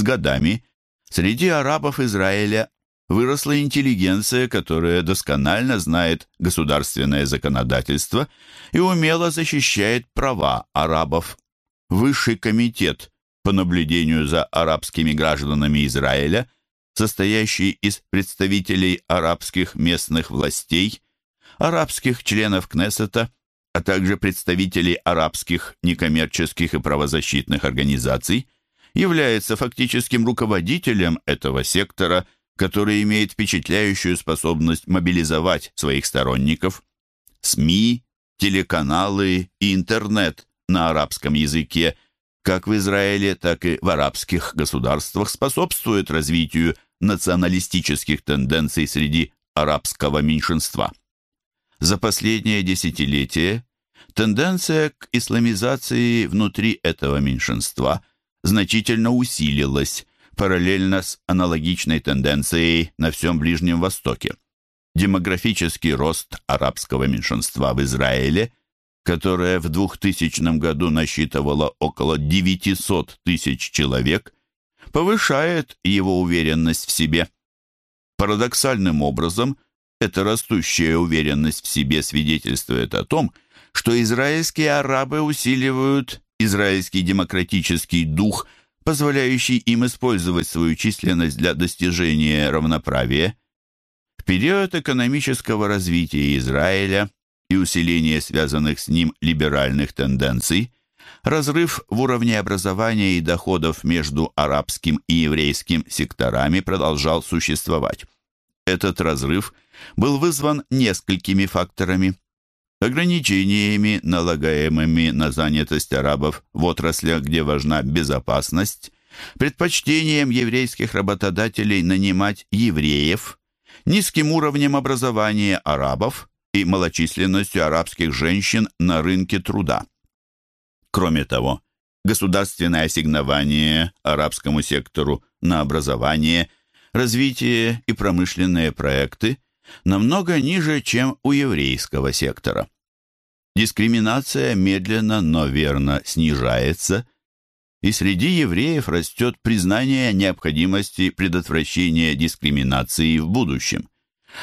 С годами среди арабов Израиля выросла интеллигенция, которая досконально знает государственное законодательство и умело защищает права арабов. Высший комитет по наблюдению за арабскими гражданами Израиля, состоящий из представителей арабских местных властей, арабских членов Кнессета, а также представителей арабских некоммерческих и правозащитных организаций, является фактическим руководителем этого сектора, который имеет впечатляющую способность мобилизовать своих сторонников. СМИ, телеканалы и интернет на арабском языке как в Израиле, так и в арабских государствах способствуют развитию националистических тенденций среди арабского меньшинства. За последнее десятилетие тенденция к исламизации внутри этого меньшинства значительно усилилась, параллельно с аналогичной тенденцией на всем Ближнем Востоке. Демографический рост арабского меньшинства в Израиле, которое в 2000 году насчитывало около 900 тысяч человек, повышает его уверенность в себе. Парадоксальным образом – эта растущая уверенность в себе свидетельствует о том, что израильские арабы усиливают израильский демократический дух, позволяющий им использовать свою численность для достижения равноправия. В период экономического развития Израиля и усиления связанных с ним либеральных тенденций, разрыв в уровне образования и доходов между арабским и еврейским секторами продолжал существовать. Этот разрыв был вызван несколькими факторами. Ограничениями, налагаемыми на занятость арабов в отраслях, где важна безопасность, предпочтением еврейских работодателей нанимать евреев, низким уровнем образования арабов и малочисленностью арабских женщин на рынке труда. Кроме того, государственное ассигнование арабскому сектору на образование – развитие и промышленные проекты намного ниже, чем у еврейского сектора. Дискриминация медленно, но верно снижается, и среди евреев растет признание необходимости предотвращения дискриминации в будущем.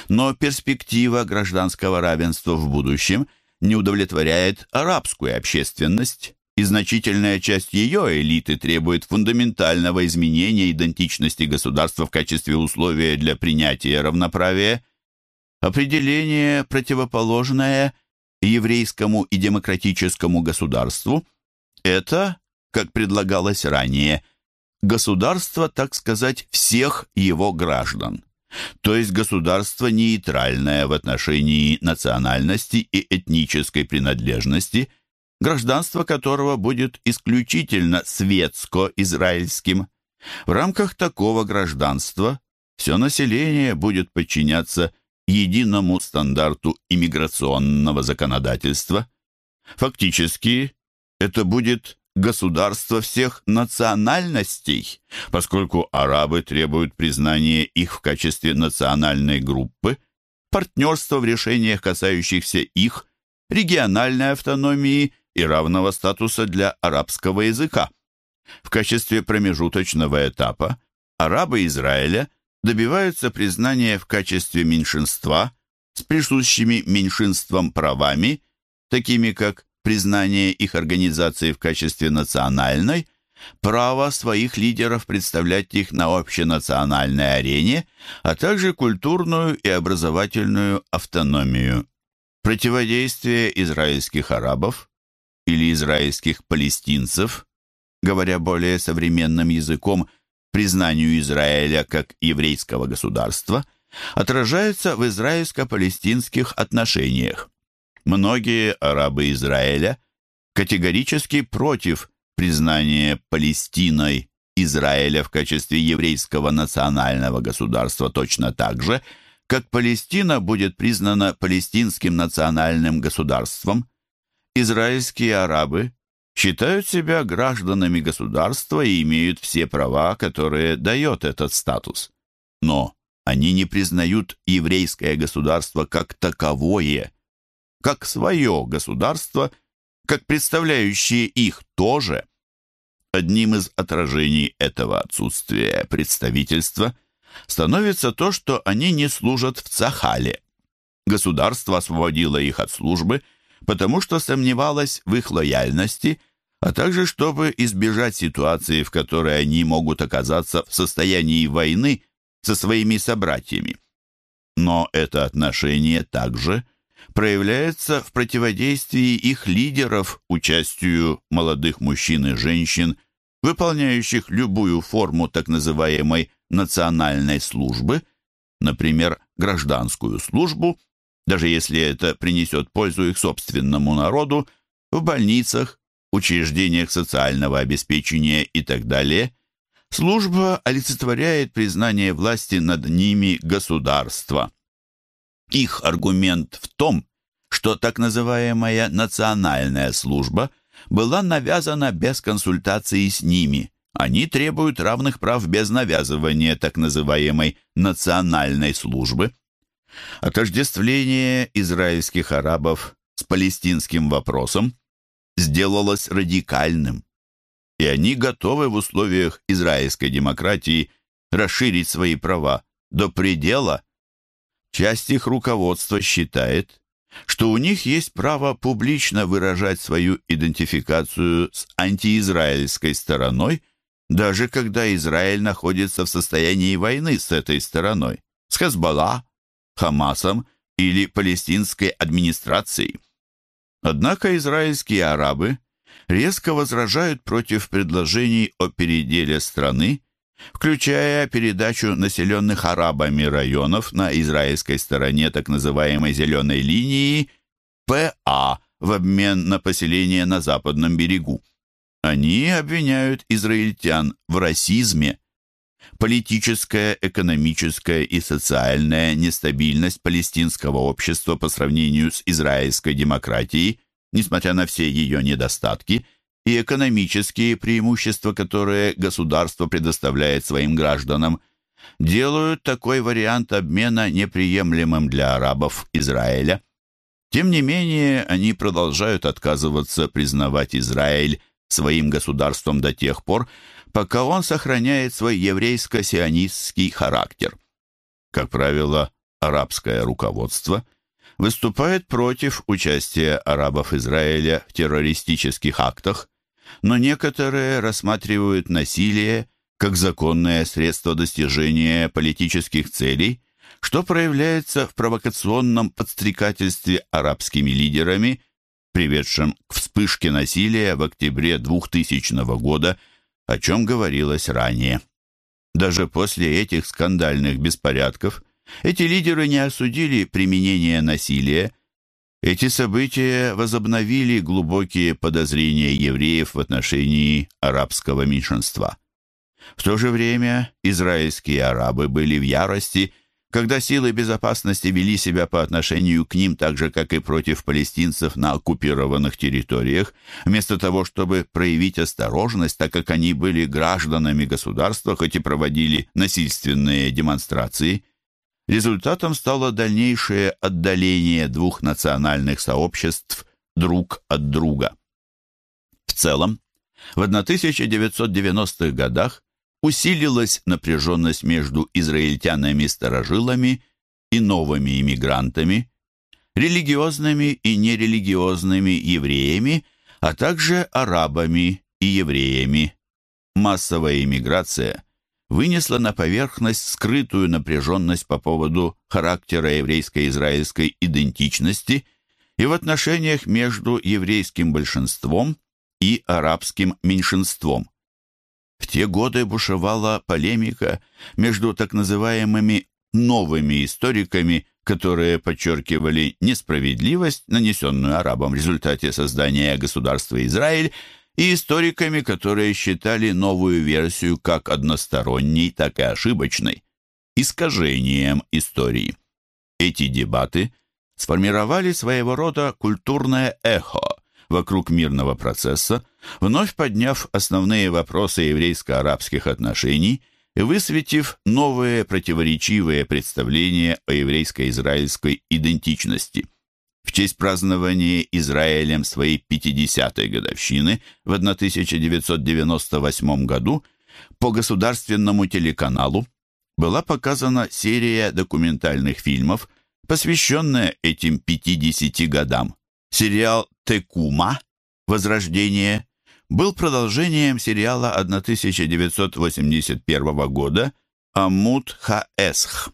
Но перспектива гражданского равенства в будущем не удовлетворяет арабскую общественность, и значительная часть ее элиты требует фундаментального изменения идентичности государства в качестве условия для принятия равноправия. Определение, противоположное еврейскому и демократическому государству, это, как предлагалось ранее, государство, так сказать, всех его граждан, то есть государство нейтральное в отношении национальности и этнической принадлежности – гражданство которого будет исключительно светско-израильским. В рамках такого гражданства все население будет подчиняться единому стандарту иммиграционного законодательства. Фактически, это будет государство всех национальностей, поскольку арабы требуют признания их в качестве национальной группы, партнерства в решениях, касающихся их, региональной автономии и равного статуса для арабского языка. В качестве промежуточного этапа арабы Израиля добиваются признания в качестве меньшинства с присущими меньшинствам правами, такими как признание их организации в качестве национальной, право своих лидеров представлять их на общенациональной арене, а также культурную и образовательную автономию. Противодействие израильских арабов или израильских палестинцев, говоря более современным языком, признанию Израиля как еврейского государства, отражается в израильско-палестинских отношениях. Многие арабы Израиля категорически против признания Палестиной Израиля в качестве еврейского национального государства точно так же, как Палестина будет признана палестинским национальным государством – израильские арабы считают себя гражданами государства и имеют все права, которые дает этот статус. Но они не признают еврейское государство как таковое, как свое государство, как представляющее их тоже. одним из отражений этого отсутствия представительства становится то, что они не служат в Цахале. Государство освободило их от службы, потому что сомневалось в их лояльности, а также чтобы избежать ситуации, в которой они могут оказаться в состоянии войны со своими собратьями. Но это отношение также проявляется в противодействии их лидеров участию молодых мужчин и женщин, выполняющих любую форму так называемой национальной службы, например, гражданскую службу, даже если это принесет пользу их собственному народу, в больницах, учреждениях социального обеспечения и так далее, служба олицетворяет признание власти над ними государства. Их аргумент в том, что так называемая национальная служба была навязана без консультации с ними. Они требуют равных прав без навязывания так называемой национальной службы. Отождествление израильских арабов с палестинским вопросом сделалось радикальным, и они готовы в условиях израильской демократии расширить свои права до предела. Часть их руководства считает, что у них есть право публично выражать свою идентификацию с антиизраильской стороной, даже когда Израиль находится в состоянии войны с этой стороной, с Хезбалла, Хамасом или палестинской администрацией. Однако израильские арабы резко возражают против предложений о переделе страны, включая передачу населенных арабами районов на израильской стороне так называемой «зеленой линии» ПА в обмен на поселение на западном берегу. Они обвиняют израильтян в расизме, политическая, экономическая и социальная нестабильность палестинского общества по сравнению с израильской демократией, несмотря на все ее недостатки, и экономические преимущества, которые государство предоставляет своим гражданам, делают такой вариант обмена неприемлемым для арабов Израиля. Тем не менее, они продолжают отказываться признавать Израиль своим государством до тех пор, пока он сохраняет свой еврейско-сионистский характер. Как правило, арабское руководство выступает против участия арабов Израиля в террористических актах, но некоторые рассматривают насилие как законное средство достижения политических целей, что проявляется в провокационном подстрекательстве арабскими лидерами, приведшем к вспышке насилия в октябре 2000 года – о чем говорилось ранее. Даже после этих скандальных беспорядков эти лидеры не осудили применение насилия. Эти события возобновили глубокие подозрения евреев в отношении арабского меньшинства. В то же время израильские арабы были в ярости – когда силы безопасности вели себя по отношению к ним так же, как и против палестинцев на оккупированных территориях, вместо того, чтобы проявить осторожность, так как они были гражданами государства, хоть и проводили насильственные демонстрации. Результатом стало дальнейшее отдаление двух национальных сообществ друг от друга. В целом, в 1990-х годах усилилась напряженность между израильтянами-старожилами и новыми иммигрантами, религиозными и нерелигиозными евреями, а также арабами и евреями. Массовая иммиграция вынесла на поверхность скрытую напряженность по поводу характера еврейско-израильской идентичности и в отношениях между еврейским большинством и арабским меньшинством. В те годы бушевала полемика между так называемыми новыми историками, которые подчеркивали несправедливость, нанесенную арабам в результате создания государства Израиль, и историками, которые считали новую версию как односторонней, так и ошибочной, искажением истории. Эти дебаты сформировали своего рода культурное эхо, вокруг мирного процесса, вновь подняв основные вопросы еврейско-арабских отношений и высветив новые противоречивые представления о еврейско-израильской идентичности. В честь празднования Израилем своей 50-й годовщины в 1998 году по государственному телеканалу была показана серия документальных фильмов, посвященная этим 50 годам. Сериал «Текума. Возрождение» был продолжением сериала 1981 года «Амут Хаэсх»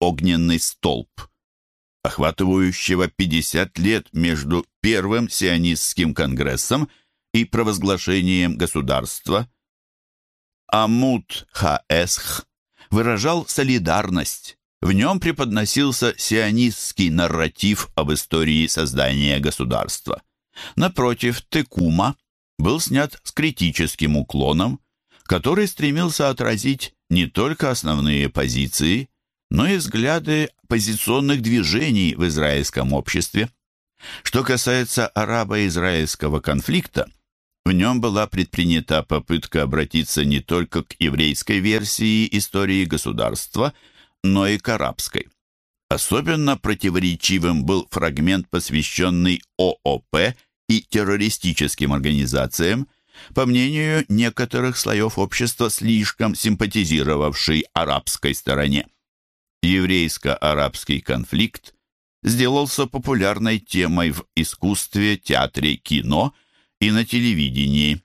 «Огненный столб», охватывающего 50 лет между Первым сионистским конгрессом и провозглашением государства. Амут Хаэсх выражал солидарность. В нем преподносился сионистский нарратив об истории создания государства. Напротив, Текума был снят с критическим уклоном, который стремился отразить не только основные позиции, но и взгляды позиционных движений в израильском обществе. Что касается арабо-израильского конфликта, в нем была предпринята попытка обратиться не только к еврейской версии истории государства, но и к арабской. Особенно противоречивым был фрагмент, посвященный ООП и террористическим организациям, по мнению некоторых слоев общества, слишком симпатизировавшей арабской стороне. Еврейско-арабский конфликт сделался популярной темой в искусстве, театре, кино – и на телевидении.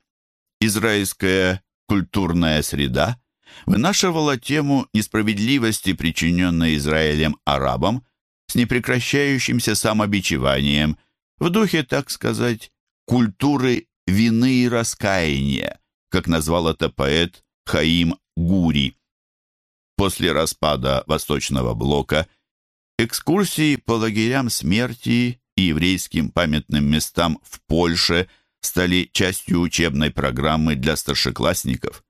Израильская культурная среда вынашивала тему несправедливости, причиненной Израилем арабам, с непрекращающимся самобичеванием, в духе, так сказать, культуры вины и раскаяния, как назвал это поэт Хаим Гури. После распада Восточного блока экскурсии по лагерям смерти и еврейским памятным местам в Польше – стали частью учебной программы для старшеклассников.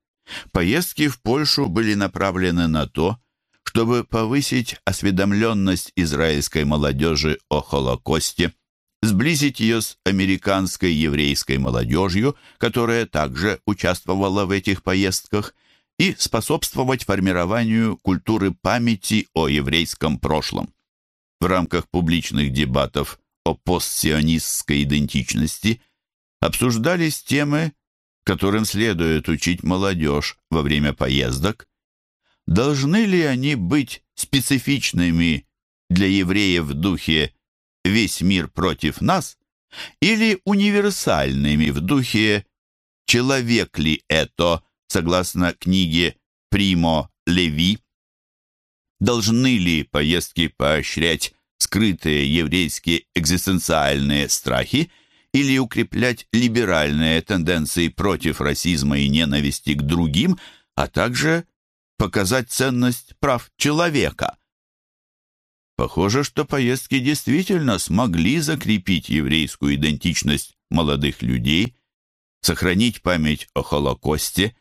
Поездки в Польшу были направлены на то, чтобы повысить осведомленность израильской молодежи о Холокосте, сблизить ее с американской еврейской молодежью, которая также участвовала в этих поездках, и способствовать формированию культуры памяти о еврейском прошлом. В рамках публичных дебатов о постсионистской идентичности – обсуждались темы, которым следует учить молодежь во время поездок. Должны ли они быть специфичными для евреев в духе «весь мир против нас» или универсальными в духе «человек ли это» согласно книге Примо Леви? Должны ли поездки поощрять скрытые еврейские экзистенциальные страхи – или укреплять либеральные тенденции против расизма и ненависти к другим, а также показать ценность прав человека. Похоже, что поездки действительно смогли закрепить еврейскую идентичность молодых людей, сохранить память о Холокосте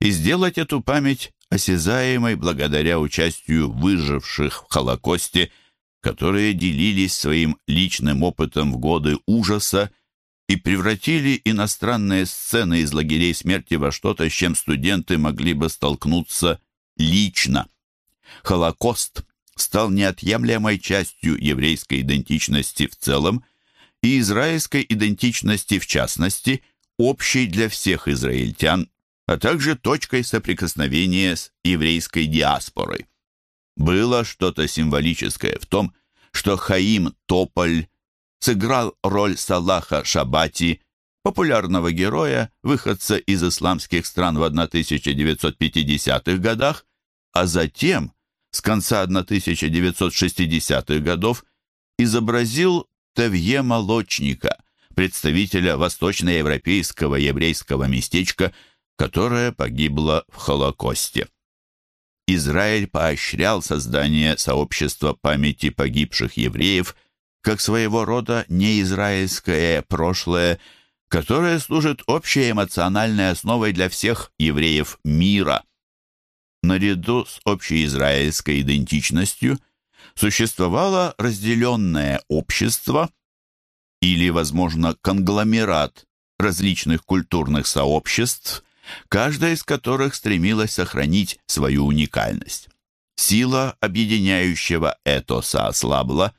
и сделать эту память осязаемой благодаря участию выживших в Холокосте, которые делились своим личным опытом в годы ужаса и превратили иностранные сцены из лагерей смерти во что-то, с чем студенты могли бы столкнуться лично. Холокост стал неотъемлемой частью еврейской идентичности в целом и израильской идентичности в частности, общей для всех израильтян, а также точкой соприкосновения с еврейской диаспорой. Было что-то символическое в том, что Хаим Тополь сыграл роль Салаха Шабати, популярного героя, выходца из исламских стран в 1950-х годах, а затем, с конца 1960-х годов, изобразил Тевье Молочника, представителя восточноевропейского еврейского местечка, которое погибло в Холокосте. Израиль поощрял создание сообщества памяти погибших евреев – как своего рода неизраильское прошлое, которое служит общей эмоциональной основой для всех евреев мира. Наряду с общеизраильской идентичностью существовало разделенное общество или, возможно, конгломерат различных культурных сообществ, каждая из которых стремилась сохранить свою уникальность. Сила объединяющего этоса ослабла,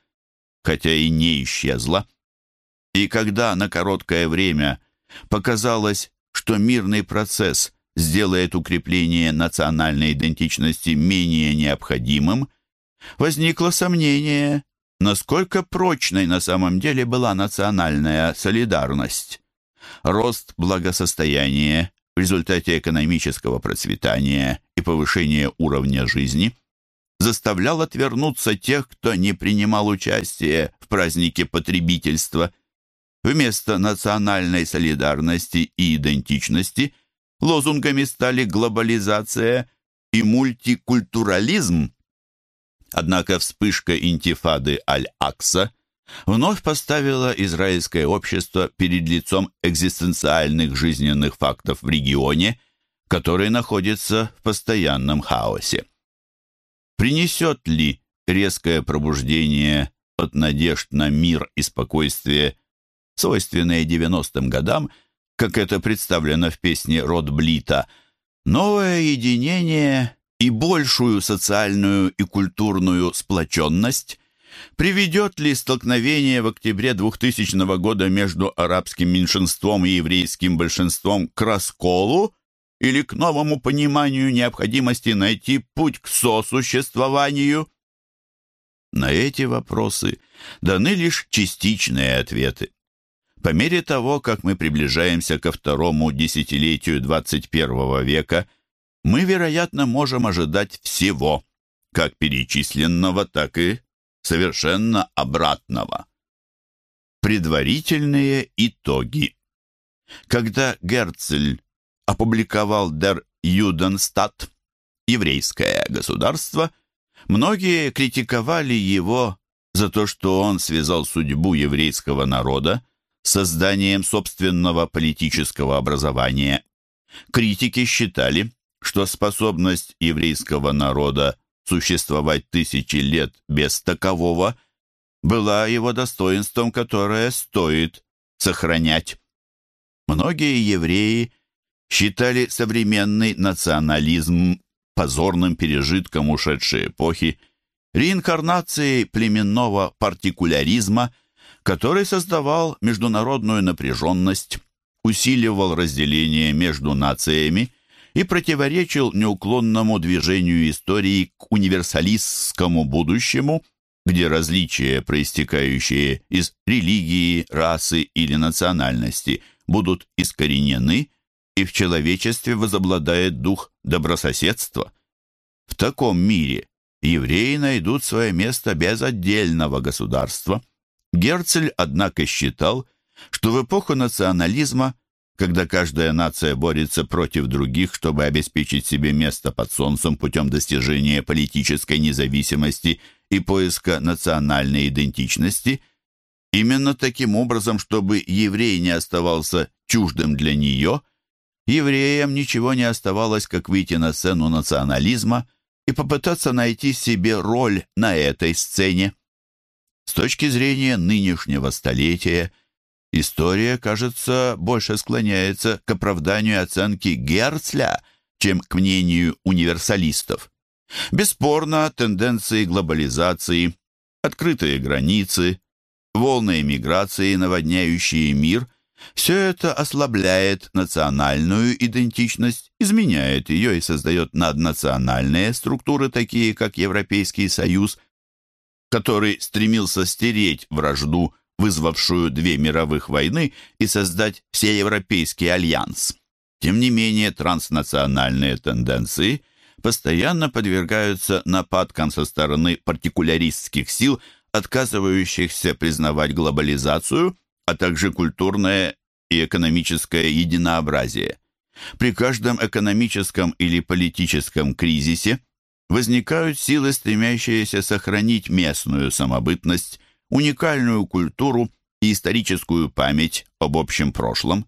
хотя и не исчезла. И когда на короткое время показалось, что мирный процесс сделает укрепление национальной идентичности менее необходимым, возникло сомнение, насколько прочной на самом деле была национальная солидарность. Рост благосостояния в результате экономического процветания и повышения уровня жизни заставлял отвернуться тех, кто не принимал участие в празднике потребительства. Вместо национальной солидарности и идентичности лозунгами стали глобализация и мультикультурализм. Однако вспышка интифады Аль-Акса вновь поставила израильское общество перед лицом экзистенциальных жизненных фактов в регионе, который находится в постоянном хаосе. Принесет ли резкое пробуждение от надежд на мир и спокойствие, свойственное 90-м годам, как это представлено в песне Род Блита, новое единение и большую социальную и культурную сплоченность, Приведет ли столкновение в октябре 2000 года между арабским меньшинством и еврейским большинством к расколу или к новому пониманию необходимости найти путь к сосуществованию? На эти вопросы даны лишь частичные ответы. По мере того, как мы приближаемся ко второму десятилетию 21 века, мы, вероятно, можем ожидать всего, как перечисленного, так и совершенно обратного. Предварительные итоги. Когда Герцель опубликовал «Der Judenstadt» еврейское государство, многие критиковали его за то, что он связал судьбу еврейского народа с созданием собственного политического образования. Критики считали, что способность еврейского народа существовать тысячи лет без такового, была его достоинством, которое стоит сохранять. Многие евреи считали современный национализм позорным пережитком ушедшей эпохи, реинкарнацией племенного партикуляризма, который создавал международную напряженность, усиливал разделение между нациями и противоречил неуклонному движению истории к универсалистскому будущему, где различия, проистекающие из религии, расы или национальности, будут искоренены, и в человечестве возобладает дух добрососедства. В таком мире евреи найдут свое место без отдельного государства. Герцель, однако, считал, что в эпоху национализма когда каждая нация борется против других, чтобы обеспечить себе место под солнцем путем достижения политической независимости и поиска национальной идентичности, именно таким образом, чтобы еврей не оставался чуждым для нее, евреям ничего не оставалось, как выйти на сцену национализма и попытаться найти себе роль на этой сцене. С точки зрения нынешнего столетия – История, кажется, больше склоняется к оправданию оценки Герцля, чем к мнению универсалистов. Бесспорно, тенденции глобализации, открытые границы, волны эмиграции, наводняющие мир – все это ослабляет национальную идентичность, изменяет ее и создает наднациональные структуры, такие как Европейский Союз, который стремился стереть вражду вызвавшую две мировых войны, и создать всеевропейский альянс. Тем не менее, транснациональные тенденции постоянно подвергаются нападкам со стороны партикуляристских сил, отказывающихся признавать глобализацию, а также культурное и экономическое единообразие. При каждом экономическом или политическом кризисе возникают силы, стремящиеся сохранить местную самобытность, уникальную культуру и историческую память об общем прошлом,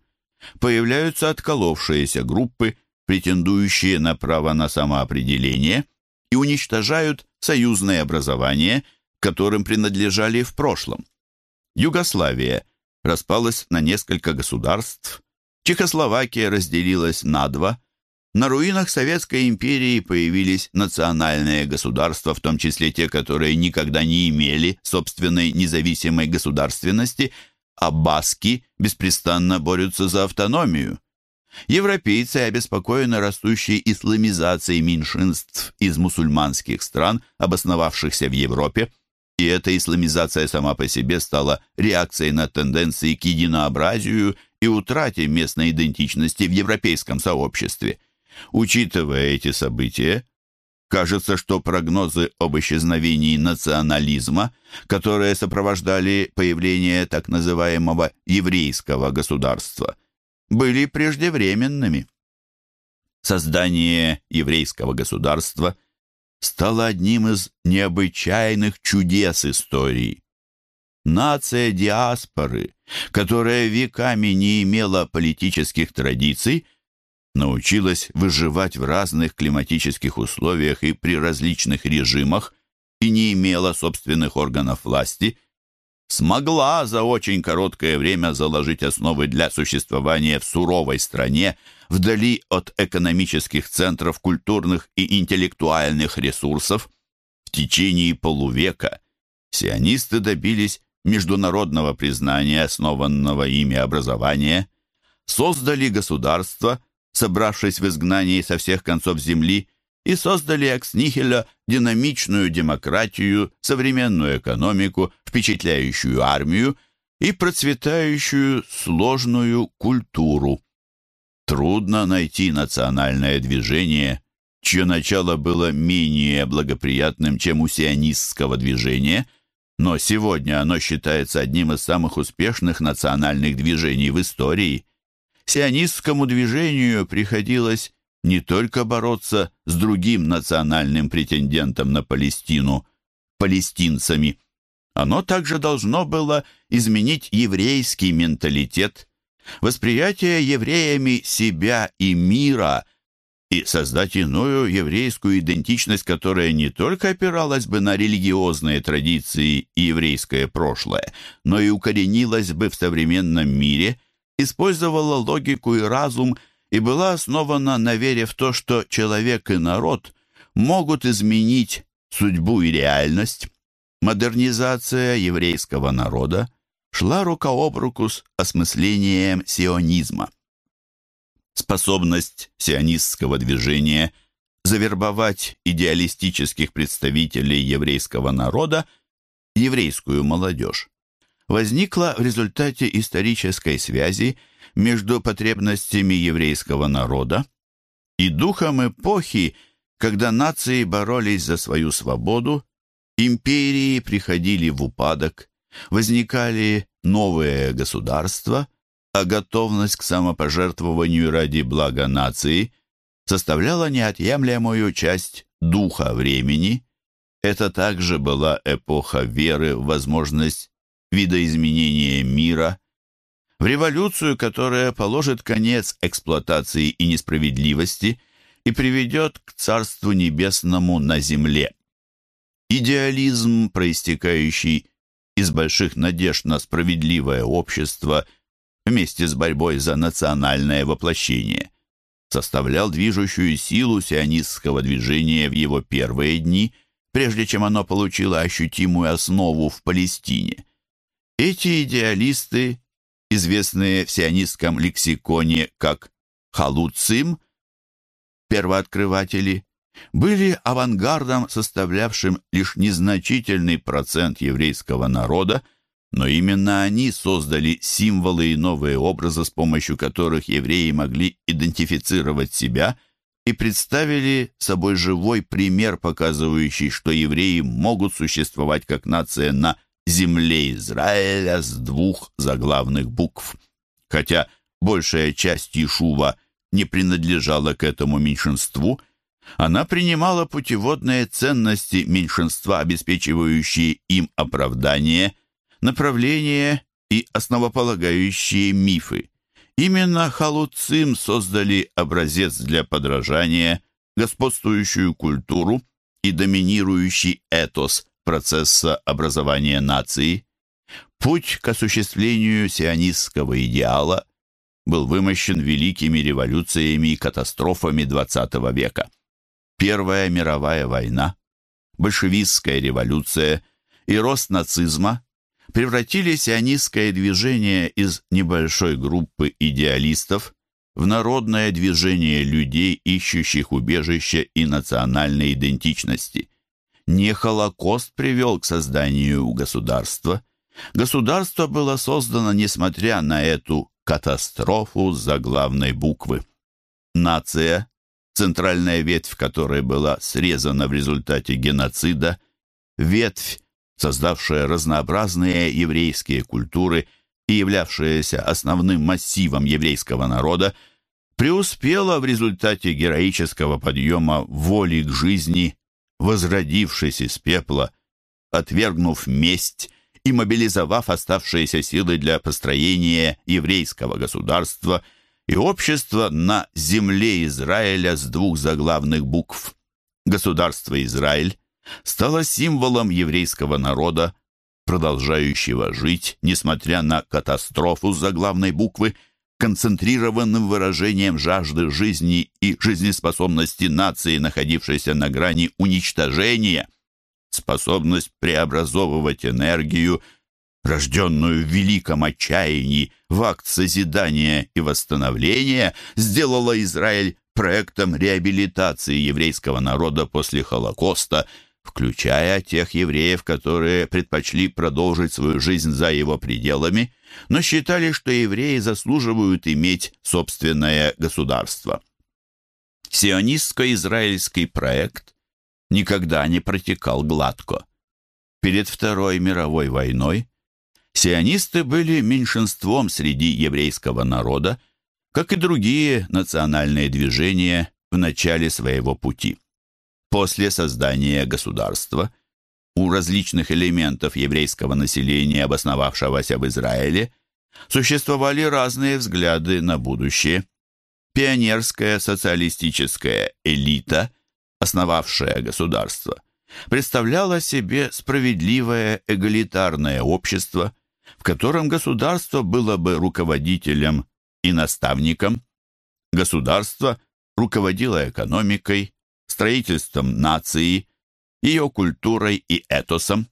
появляются отколовшиеся группы, претендующие на право на самоопределение, и уничтожают союзные образования, которым принадлежали в прошлом. Югославия распалась на несколько государств, Чехословакия разделилась на два, на руинах Советской империи появились национальные государства, в том числе те, которые никогда не имели собственной независимой государственности, а баски беспрестанно борются за автономию. Европейцы обеспокоены растущей исламизацией меньшинств из мусульманских стран, обосновавшихся в Европе, и эта исламизация сама по себе стала реакцией на тенденции к единообразию и утрате местной идентичности в европейском сообществе. Учитывая эти события, кажется, что прогнозы об исчезновении национализма, которые сопровождали появление так называемого еврейского государства, были преждевременными. Создание еврейского государства стало одним из необычайных чудес истории. Нация диаспоры, которая веками не имела политических традиций, научилась выживать в разных климатических условиях и при различных режимах и не имела собственных органов власти, смогла за очень короткое время заложить основы для существования в суровой стране, вдали от экономических центров, культурных и интеллектуальных ресурсов. В течение полувека сионисты добились международного признания основанного ими образования, создали государство, собравшись в изгнании со всех концов земли, и создали экс-нихеля динамичную демократию, современную экономику, впечатляющую армию и процветающую сложную культуру. Трудно найти национальное движение, чье начало было менее благоприятным, чем у сионистского движения, но сегодня оно считается одним из самых успешных национальных движений в истории – сионистскому движению приходилось не только бороться с другим национальным претендентом на Палестину, палестинцами. Оно также должно было изменить еврейский менталитет, восприятие евреями себя и мира и создать иную еврейскую идентичность, которая не только опиралась бы на религиозные традиции и еврейское прошлое, но и укоренилась бы в современном мире – использовала логику и разум и была основана на вере в то, что человек и народ могут изменить судьбу и реальность. Модернизация еврейского народа шла рука об руку с осмыслением сионизма. Способность сионистского движения завербовать идеалистических представителей еврейского народа, еврейскую молодежь, возникла в результате исторической связи между потребностями еврейского народа и духом эпохи, когда нации боролись за свою свободу, империи приходили в упадок, возникали новые государства, а готовность к самопожертвованию ради блага нации составляла неотъемлемую часть духа времени. Это также была эпоха веры в возможность видоизменения мира, в революцию, которая положит конец эксплуатации и несправедливости и приведет к Царству Небесному на земле. Идеализм, проистекающий из больших надежд на справедливое общество вместе с борьбой за национальное воплощение, составлял движущую силу сионистского движения в его первые дни, прежде чем оно получило ощутимую основу в Палестине – эти идеалисты, известные в сионистском лексиконе как халуцим, первооткрыватели, были авангардом, составлявшим лишь незначительный процент еврейского народа, но именно они создали символы и новые образы, с помощью которых евреи могли идентифицировать себя и представили собой живой пример, показывающий, что евреи могут существовать как нация на земле Израиля с двух заглавных букв. Хотя большая часть Ишува не принадлежала к этому меньшинству, она принимала путеводные ценности меньшинства, обеспечивающие им оправдание, направление и основополагающие мифы. Именно халуцим создали образец для подражания, господствующую культуру и доминирующий этос – процесса образования нации, путь к осуществлению сионистского идеала был вымощен великими революциями и катастрофами XX века. Первая мировая война, большевистская революция и рост нацизма превратили сионистское движение из небольшой группы идеалистов в народное движение людей, ищущих убежище и национальной идентичности. Не Холокост привел к созданию государства. Государство было создано, несмотря на эту катастрофу заглавной буквы. Нация, центральная ветвь которой была срезана в результате геноцида, ветвь, создавшая разнообразные еврейские культуры и являвшаяся основным массивом еврейского народа, преуспела в результате героического подъема воли к жизни, возродившись из пепла, отвергнув месть и мобилизовав оставшиеся силы для построения еврейского государства и общества на земле Израиля с двух заглавных букв. Государство Израиль стало символом еврейского народа, продолжающего жить, несмотря на катастрофу заглавной буквы, концентрированным выражением жажды жизни и жизнеспособности нации, находившейся на грани уничтожения – способность преобразовывать энергию, рожденную в великом отчаянии, в акт созидания и восстановления, сделала Израиль проектом реабилитации еврейского народа после Холокоста, включая тех евреев, которые предпочли продолжить свою жизнь за его пределами, но считали, что евреи заслуживают иметь собственное государство. Сионистско-израильский проект никогда не протекал гладко. Перед Второй мировой войной сионисты были меньшинством среди еврейского народа, как и другие национальные движения в начале своего пути. После создания государства у различных элементов еврейского населения, обосновавшегося в Израиле, существовали разные взгляды на будущее. Пионерская социалистическая элита – основавшая государство, представляла себе справедливое эгалитарное общество, в котором государство было бы руководителем и наставником. Государство руководило экономикой, строительством нации, ее культурой и этосом.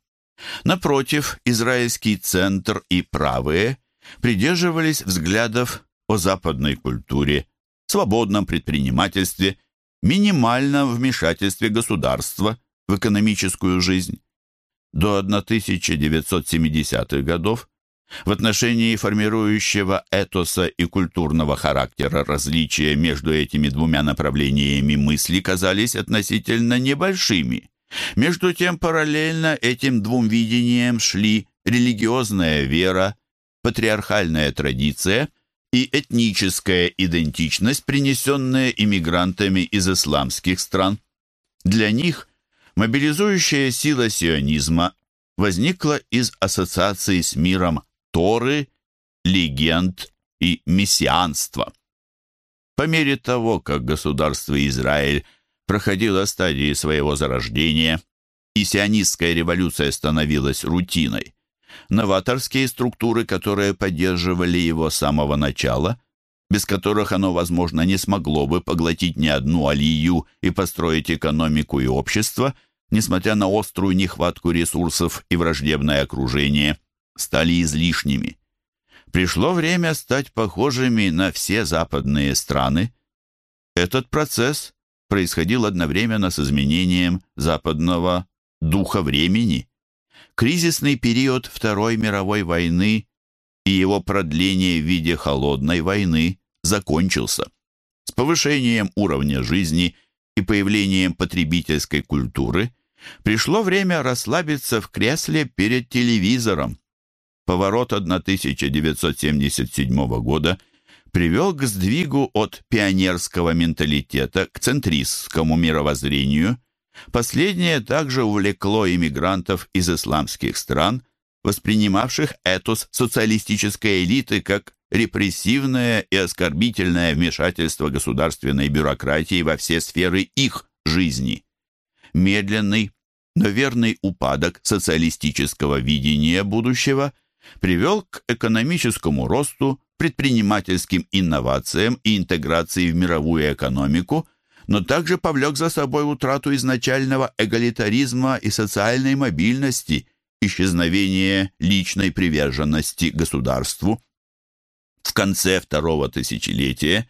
Напротив, израильский центр и правые придерживались взглядов о западной культуре, свободном предпринимательстве – минимальном вмешательстве государства в экономическую жизнь. До 1970-х годов в отношении формирующего этоса и культурного характера различия между этими двумя направлениями мысли казались относительно небольшими. Между тем, параллельно этим двум видениям шли религиозная вера, патриархальная традиция – и этническая идентичность, принесенная иммигрантами из исламских стран. Для них мобилизующая сила сионизма возникла из ассоциации с миром Торы, легенд и мессианства. По мере того, как государство Израиль проходило стадии своего зарождения, и сионистская революция становилась рутиной, новаторские структуры, которые поддерживали его с самого начала, без которых оно, возможно, не смогло бы поглотить ни одну алию и построить экономику и общество, несмотря на острую нехватку ресурсов и враждебное окружение, стали излишними. Пришло время стать похожими на все западные страны. Этот процесс происходил одновременно с изменением западного духа времени – Кризисный период Второй мировой войны и его продление в виде холодной войны закончился. С повышением уровня жизни и появлением потребительской культуры пришло время расслабиться в кресле перед телевизором. Поворот 1977 года привел к сдвигу от пионерского менталитета к центристскому мировоззрению – Последнее также увлекло иммигрантов из исламских стран, воспринимавших этос социалистической элиты как репрессивное и оскорбительное вмешательство государственной бюрократии во все сферы их жизни. Медленный, но верный упадок социалистического видения будущего привел к экономическому росту, предпринимательским инновациям и интеграции в мировую экономику, но также повлек за собой утрату изначального эгалитаризма и социальной мобильности, исчезновение личной приверженности государству. В конце второго тысячелетия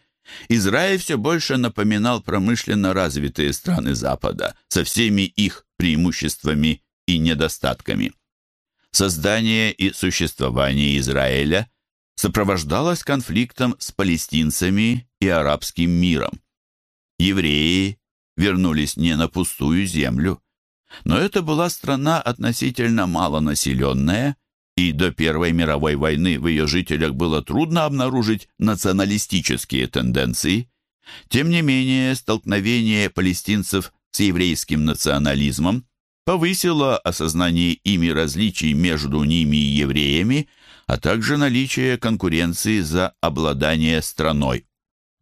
Израиль все больше напоминал промышленно развитые страны Запада со всеми их преимуществами и недостатками. Создание и существование Израиля сопровождалось конфликтом с палестинцами и арабским миром. Евреи вернулись не на пустую землю, но это была страна относительно малонаселенная, и до Первой мировой войны в ее жителях было трудно обнаружить националистические тенденции. Тем не менее, столкновение палестинцев с еврейским национализмом повысило осознание ими различий между ними и евреями, а также наличие конкуренции за обладание страной.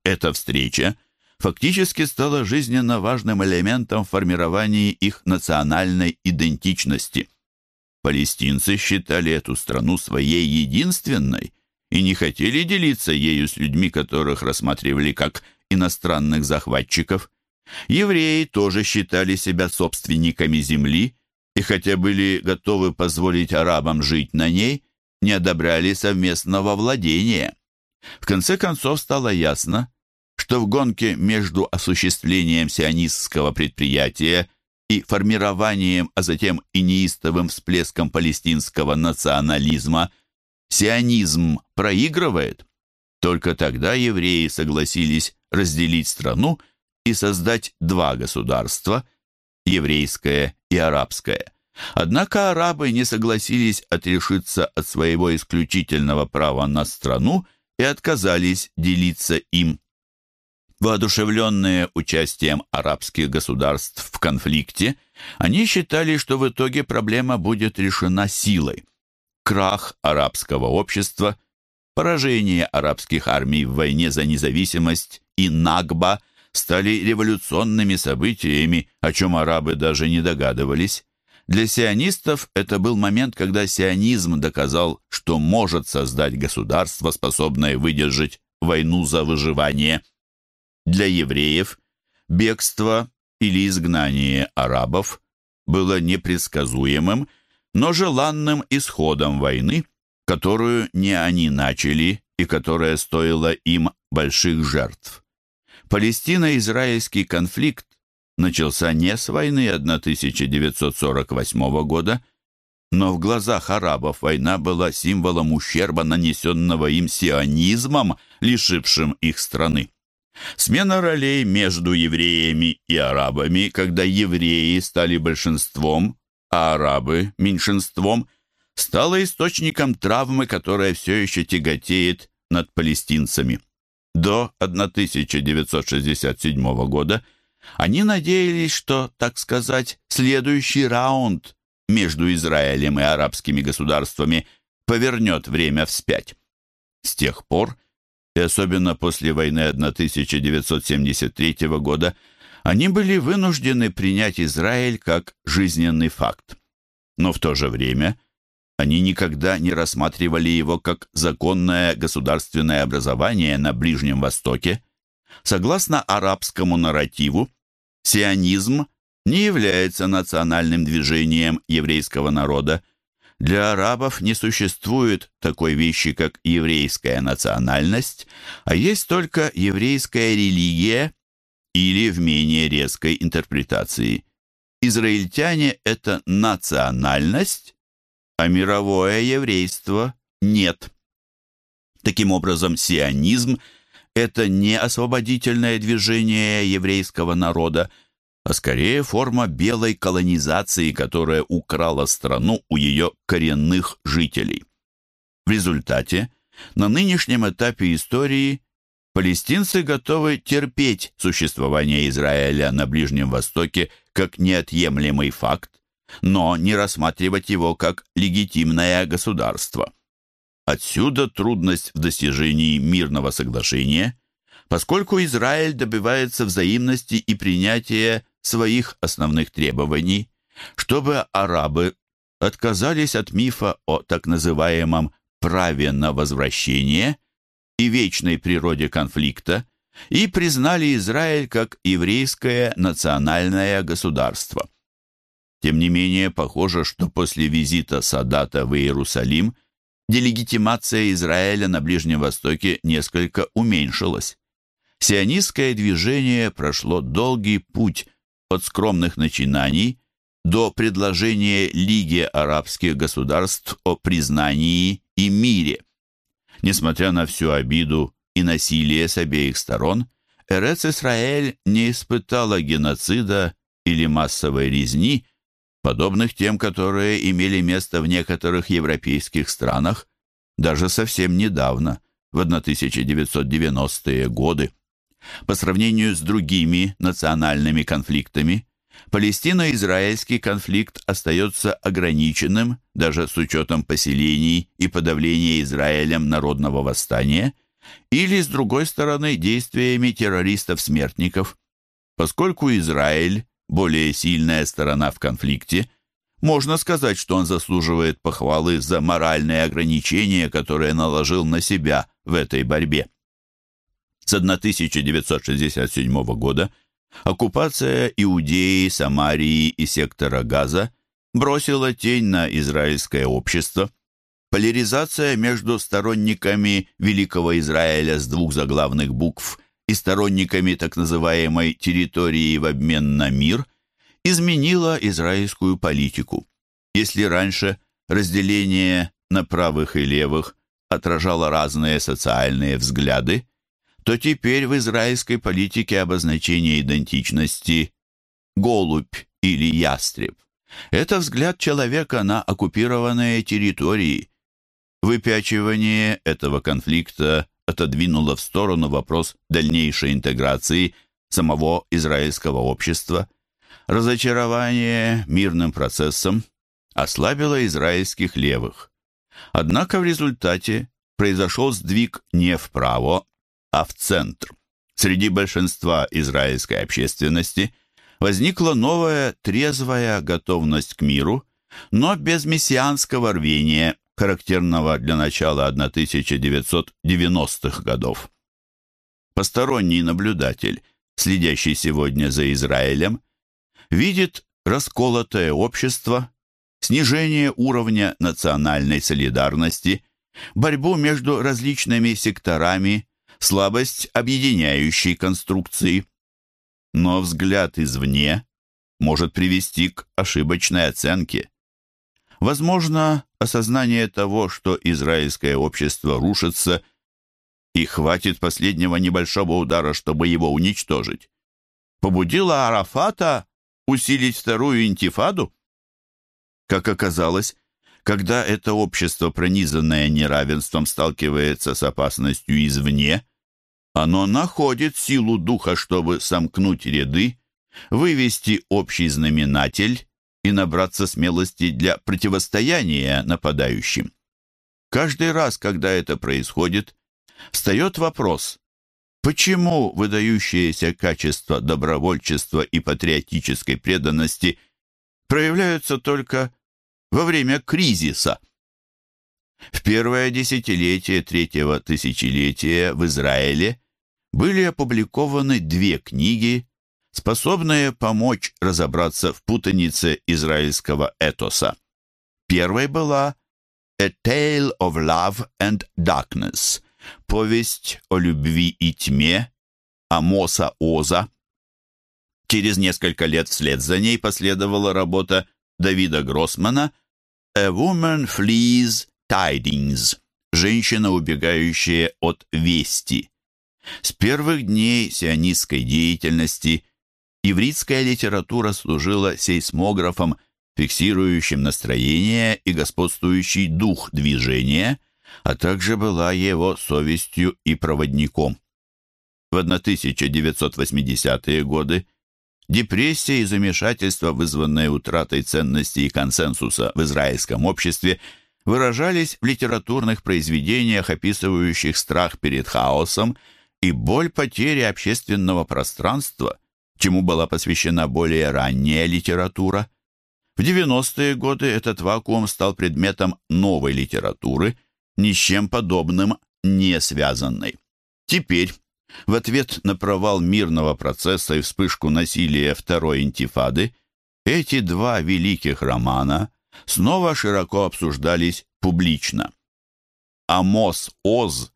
Эта встреча фактически стала жизненно важным элементом в формировании их национальной идентичности – Палестинцы считали эту страну своей единственной и не хотели делиться ею с людьми, которых рассматривали как иностранных захватчиков. Евреи тоже считали себя собственниками земли и хотя были готовы позволить арабам жить на ней, не одобряли совместного владения. В конце концов стало ясно, что в гонке между осуществлением сионистского предприятия и формированием, а затем и неистовым всплеском палестинского национализма, сионизм проигрывает. Только тогда евреи согласились разделить страну и создать два государства – еврейское и арабское. Однако арабы не согласились отрешиться от своего исключительного права на страну и отказались делиться им. Воодушевленные участием арабских государств в конфликте, они считали, что в итоге проблема будет решена силой. Крах арабского общества, поражение арабских армий в войне за независимость и Нагба стали революционными событиями, о чем арабы даже не догадывались. Для сионистов это был момент, когда сионизм доказал, что может создать государство, способное выдержать войну за выживание – для евреев бегство или изгнание арабов было непредсказуемым, но желанным исходом войны, которую не они начали и которая стоила им больших жертв. Палестино-израильский конфликт начался не с войны 1948 года, но в глазах арабов война была символом ущерба, нанесенного им сионизмом, лишившим их страны. Смена ролей между евреями и арабами, когда евреи стали большинством, а арабы – меньшинством, стала источником травмы, которая все еще тяготеет над палестинцами. До 1967 года они надеялись, что, так сказать, следующий раунд между Израилем и арабскими государствами повернет время вспять. С тех пор – и особенно после войны 1973 года, они были вынуждены принять Израиль как жизненный факт. Но в то же время они никогда не рассматривали его как законное государственное образование на Ближнем Востоке. Согласно арабскому нарративу, сионизм не является национальным движением еврейского народа, для арабов не существует такой вещи, как еврейская национальность, а есть только еврейская религия или в менее резкой интерпретации. Израильтяне – это национальность, а мировое еврейство – нет. Таким образом, сионизм – это не освободительное движение еврейского народа, а скорее форма белой колонизации, которая украла страну у ее коренных жителей. В результате, на нынешнем этапе истории, палестинцы готовы терпеть существование Израиля на Ближнем Востоке как неотъемлемый факт, но не рассматривать его как легитимное государство. Отсюда трудность в достижении мирного соглашения, поскольку Израиль добивается взаимности и принятия своих основных требований, чтобы арабы отказались от мифа о так называемом праве на возвращение и вечной природе конфликта и признали Израиль как еврейское национальное государство. Тем не менее, похоже, что после визита Садата в Иерусалим делегитимация Израиля на Ближнем Востоке несколько уменьшилась. Сионистское движение прошло долгий путь от скромных начинаний до предложения Лиги арабских государств о признании и мире. Несмотря на всю обиду и насилие с обеих сторон, Эрец-Исраэль не испытала геноцида или массовой резни, подобных тем, которые имели место в некоторых европейских странах, даже совсем недавно, в 1990-е годы. По сравнению с другими национальными конфликтами, Палестино-израильский конфликт остается ограниченным даже с учетом поселений и подавления Израилем народного восстания или, с другой стороны, действиями террористов-смертников. Поскольку Израиль – более сильная сторона в конфликте, можно сказать, что он заслуживает похвалы за моральные ограничения, которые наложил на себя в этой борьбе. С 1967 года оккупация Иудеи, Самарии и сектора Газа бросила тень на израильское общество. Поляризация между сторонниками Великого Израиля с двух заглавных букв и сторонниками так называемой территории в обмен на мир изменила израильскую политику. Если раньше разделение на правых и левых отражало разные социальные взгляды, то теперь в израильской политике обозначение идентичности «голубь» или «ястреб». Это взгляд человека на оккупированные территории. Выпячивание этого конфликта отодвинуло в сторону вопрос дальнейшей интеграции самого израильского общества. Разочарование мирным процессом ослабило израильских левых. Однако в результате произошел сдвиг не вправо, а в центр. Среди большинства израильской общественности возникла новая трезвая готовность к миру, но без мессианского рвения, характерного для начала 1990-х годов. Посторонний наблюдатель, следящий сегодня за Израилем, видит расколотое общество, снижение уровня национальной солидарности, борьбу между различными секторами, слабость объединяющей конструкции. Но взгляд извне может привести к ошибочной оценке. Возможно, осознание того, что израильское общество рушится, и хватит последнего небольшого удара, чтобы его уничтожить, побудило Арафата усилить вторую интифаду? Как оказалось, когда это общество, пронизанное неравенством, сталкивается с опасностью извне, оно находит силу духа, чтобы сомкнуть ряды, вывести общий знаменатель и набраться смелости для противостояния нападающим. Каждый раз, когда это происходит, встает вопрос, почему выдающиеся качества добровольчества и патриотической преданности проявляются только во время кризиса – в первое десятилетие третьего тысячелетия в Израиле были опубликованы две книги, способные помочь разобраться в путанице израильского этоса. Первой была «A Tale of Love and Darkness» — «Повесть о любви и тьме» Амоса Оза. Через несколько лет вслед за ней последовала работа Давида Гроссмана «A Woman Flees tidings, женщина, убегающая от вести. С первых дней сионистской деятельности ивритская литература служила сейсмографом, фиксирующим настроение и господствующий дух движения, а также была его совестью и проводником. В 1980-е годы депрессия и замешательство, вызванные утратой ценностей и консенсуса в израильском обществе, выражались в литературных произведениях, описывающих страх перед хаосом и боль потери общественного пространства, чему была посвящена более ранняя литература. В 90-е годы этот вакуум стал предметом новой литературы, ни с чем подобным не связанной. Теперь, в ответ на провал мирного процесса и вспышку насилия Второй интифады, эти два великих романа снова широко обсуждались публично. Амос Оз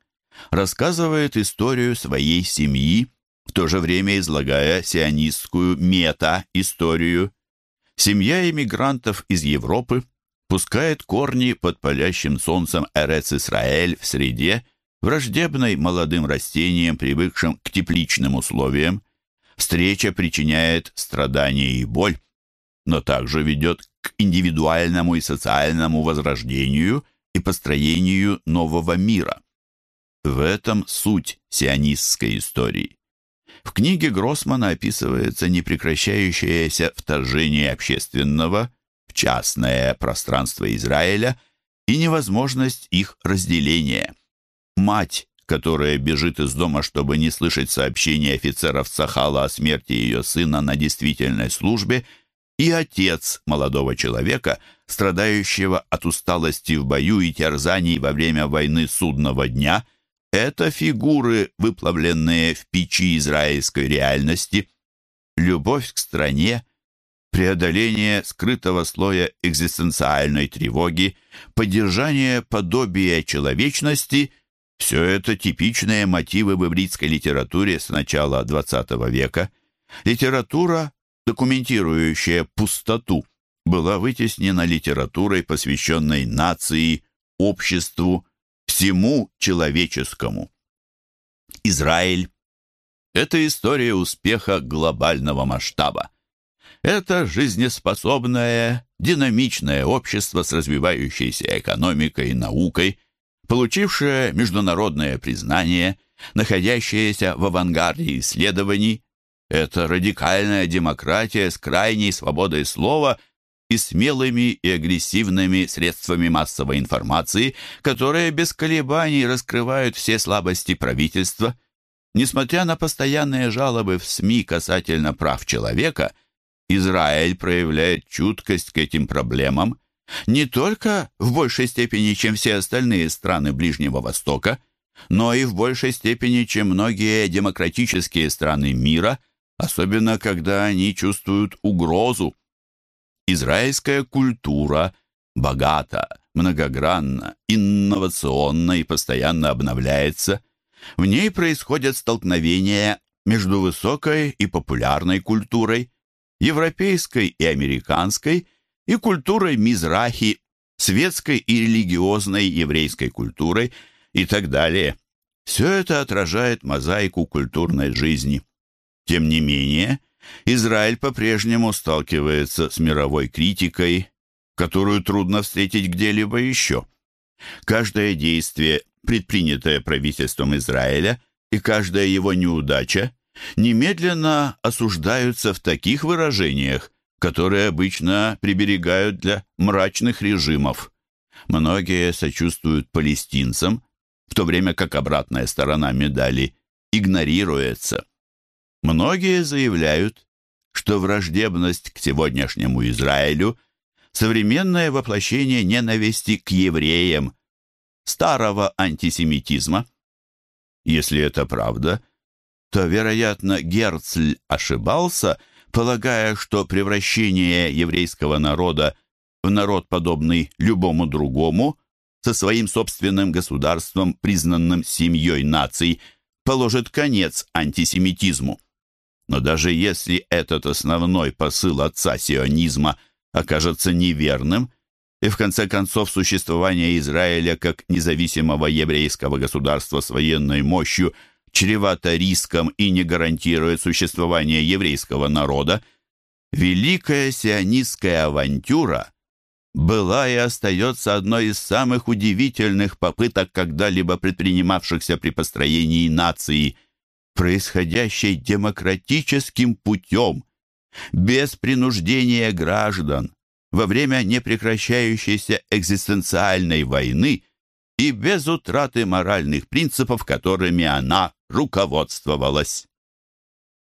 рассказывает историю своей семьи, то же время излагая сионистскую мета-историю. Семья эмигрантов из Европы пускает корни под палящим солнцем Эрец-Исраэль в среде, враждебной молодым растениям, привыкшим к тепличным условиям. Встреча причиняет страдания и боль, но также ведет к индивидуальному и социальному возрождению и построению нового мира. В этом суть сионистской истории. В книге Гроссмана описывается непрекращающееся вторжение общественного в частное пространство Израиля и невозможность их разделения. Мать, которая бежит из дома, чтобы не слышать сообщения офицеров Сахала о смерти ее сына на действительной службе, и отец молодого человека, страдающего от усталости в бою и терзаний во время войны судного дня – это фигуры, выплавленные в печи израильской реальности. Любовь к стране, преодоление скрытого слоя экзистенциальной тревоги, поддержание подобия человечности – все это типичные мотивы в ивритской литературе с начала XX века. Литература, документирующая пустоту, была вытеснена литературой, посвященной нации, обществу, всему человеческому. Израиль – это история успеха глобального масштаба. Это жизнеспособное, динамичное общество с развивающейся экономикой и наукой, получившее международное признание, находящееся в авангарде исследований. Это радикальная демократия с крайней свободой слова – и смелыми и агрессивными средствами массовой информации, которые без колебаний раскрывают все слабости правительства. Несмотря на постоянные жалобы в СМИ касательно прав человека, Израиль проявляет чуткость к этим проблемам не только в большей степени, чем все остальные страны Ближнего Востока, но и в большей степени, чем многие демократические страны мира, особенно когда они чувствуют угрозу. Израильская культура богата, многогранна, инновационна и постоянно обновляется. В ней происходят столкновения между высокой и популярной культурой, европейской и американской, и культурой Мизрахи, светской и религиозной еврейской культурой и так далее. Все это отражает мозаику культурной жизни. Тем не менее, Израиль по-прежнему сталкивается с мировой критикой, которую трудно встретить где-либо еще. Каждое действие, предпринятое правительством Израиля, и каждая его неудача немедленно осуждаются в таких выражениях, которые обычно приберегают для мрачных режимов. Многие сочувствуют палестинцам, в то время как обратная сторона медали игнорируется. Многие заявляют, что враждебность к сегодняшнему Израилю – современное воплощение ненависти к евреям, старого антисемитизма. Если это правда, то, вероятно, Герцль ошибался, полагая, что превращение еврейского народа в народ, подобный любому другому, со своим собственным государством, признанным семьей наций, положит конец антисемитизму. Но даже если этот основной посыл отца сионизма окажется неверным, и в конце концов существование Израиля как независимого еврейского государства с военной мощью чревато риском и не гарантирует существование еврейского народа, великая сионистская авантюра была и остается одной из самых удивительных попыток, когда-либо предпринимавшихся при построении нации – происходящей демократическим путем, без принуждения граждан, во время непрекращающейся экзистенциальной войны и без утраты моральных принципов, которыми она руководствовалась.